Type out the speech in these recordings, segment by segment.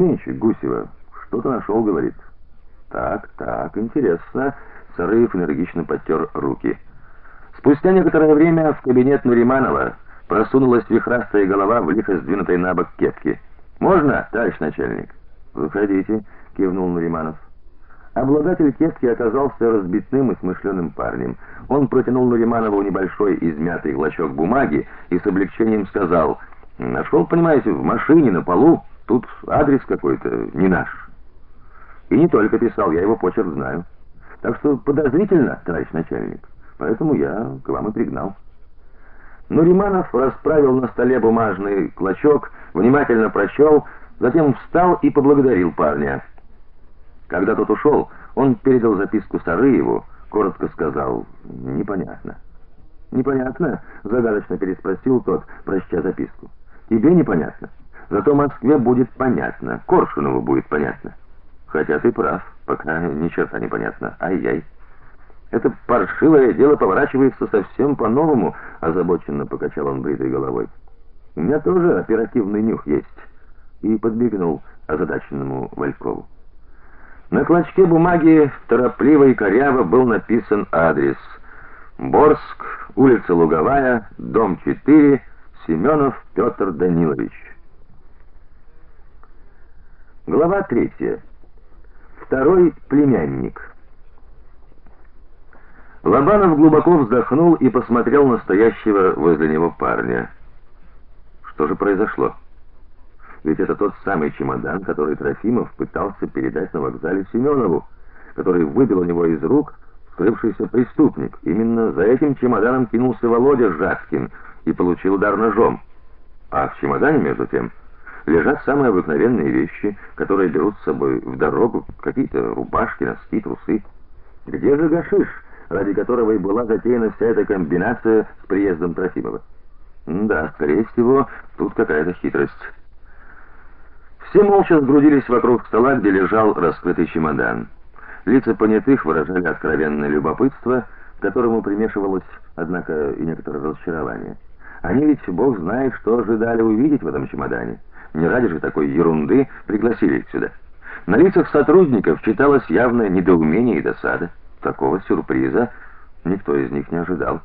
Сменщик Гусева что-то нашел, говорит. Так, так, интересно. Сарыев энергично подтер руки. Спустя некоторое время в кабинет Нуриманова просунулась вихрастая голова в лихо сдвинутой на бок кепки. «Можно, товарищ начальник?» «Выходите», — кивнул Нуриманов. Обладатель кепки оказался разбитным и смышленым парнем. Он протянул Нуриманову небольшой измятый клочок бумаги и с облегчением сказал: "Нашел, понимаете, в машине на полу, тут адрес какой-то не наш". И не только писал, я его почерк знаю. Так что подозрительно, товарищ начальник. Поэтому я к вам и пригнал. Нуриманов расправил на столе бумажный клочок, внимательно прочел, затем встал и поблагодарил парня. Когда тот ушел, он передал записку Сарыеву, коротко сказал: "Непонятно". "Непонятно?" загадочно переспросил тот, прочтя записку. "Тебе непонятно. Зато Москве будет понятно, Коршунову будет понятно". Хотя ты прав, пока ни черта не понятно. Ай-яй. Это паршивое дело поворачивается совсем по-новому, озабоченно покачал он бритой головой. У меня тоже оперативный нюх есть. И подмигнул озадаченному Валькову. На клочке бумаги торопливо и коряво был написан адрес: Борск, улица Луговая, дом 4, Семенов Петр Данилович. Глава третья. Второй племянник. Лобанов глубоко вздохнул и посмотрел на стоящего возле него парня. Что же произошло? Ведь это тот самый чемодан, который Трофимов пытался передать на вокзале Семенову, который выбил у него из рук скрывшийся преступник. Именно за этим чемоданом кинулся Володя Жаскин и получил удар ножом. А в чемодане, между тем, лежат самые обыкновенные вещи, которые берут с собой в дорогу, какие-то рубашки, носки, трусы. Где же гашиш, ради которого и была затеяна вся эта комбинация с приездом Трофимова? Да, скорее всего, тут какая-то хитрость. Все молча сгрудились вокруг стола, где лежал раскрытый чемодан. Лица понятых выражали откровенное любопытство, к которому примешивалось, однако, и некоторое разочарование. Они ведь бог знает, что ожидали увидеть в этом чемодане. Не ради же такой ерунды пригласили их сюда. На лицах сотрудников читалось явное недоумение и досада. Такого сюрприза никто из них не ожидал.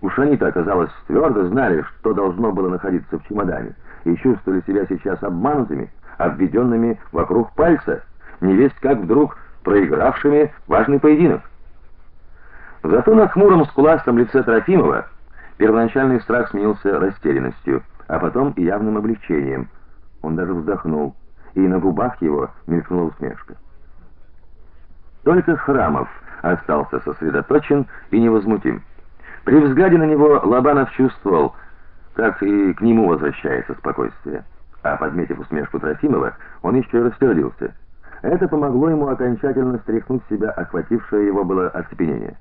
Уж они-то, оказалось, твердо знали, что должно было находиться в чемодане, и чувствовали себя сейчас обманутыми, обведенными вокруг пальца, невесть как вдруг проигравшими важный поединок. Зато на хмуром скуластом лице Трофимова первоначальный страх сменился растерянностью, а потом и явным облегчением. Он даже вздохнул, и на губах его мелькнула усмешка. Только Храмов остался сосредоточен и невозмутим. При взгляде на него Лобанов чувствовал, как и к нему возвращается спокойствие. А подметив усмешку Трофимова, он еще и рассердился. Это помогло ему окончательно стряхнуть себя охватившее его было оцепенение.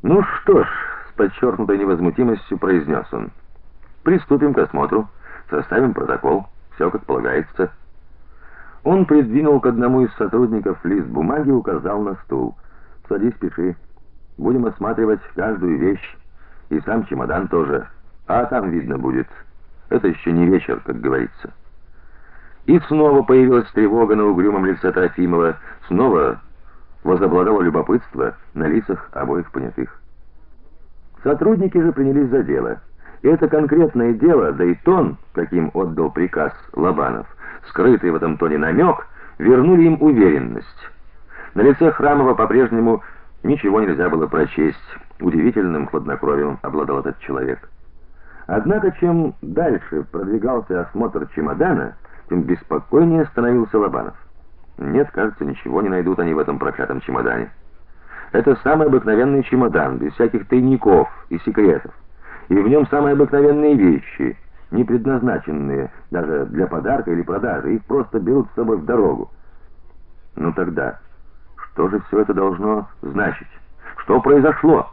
"Ну что ж", с подчеркнутой невозмутимостью произнес он. "Приступим к осмотру, составим протокол, все как полагается". Он придвинул к одному из сотрудников лист бумаги и указал на стул. "Садись, пиши. Будем осматривать каждую вещь, и сам чемодан тоже. А там видно будет". Это еще не вечер, как говорится. И снова появилась тревога на угрюмом лице Трофимова, снова возобладало любопытство на лицах обоих понятых. Сотрудники же принялись за дело. Это конкретное дело, да и тон, каким отдал приказ Лобанов, скрытый в этом тоне намек, вернули им уверенность. На лице Храмова по-прежнему ничего нельзя было прочесть. Удивительным хладнокровием обладал этот человек. Однако чем дальше продвигался осмотр чемодана, тем беспокойнее становился Лобанов. Нет, кажется, ничего не найдут они в этом проклятом чемодане. Это самый обыкновенный чемодан, без всяких тайников и секретов. И в нем самые обыкновенные вещи, не предназначенные даже для подарка или продажи, их просто берут с собой в дорогу. Ну тогда, что же все это должно значить? Что произошло?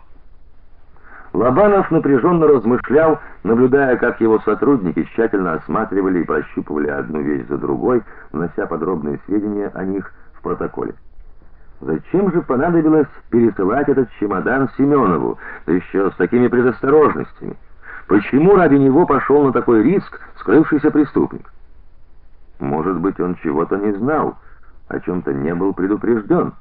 Лобанов напряженно размышлял, наблюдая, как его сотрудники тщательно осматривали и прощупывали одну вещь за другой, внося подробные сведения о них в протоколе. Зачем же понадобилось пересылать этот чемодан Семенову, да еще с такими предосторожностями? Почему ради него пошел на такой риск скрывшийся преступник? Может быть, он чего-то не знал, о чем то не был предупрежден.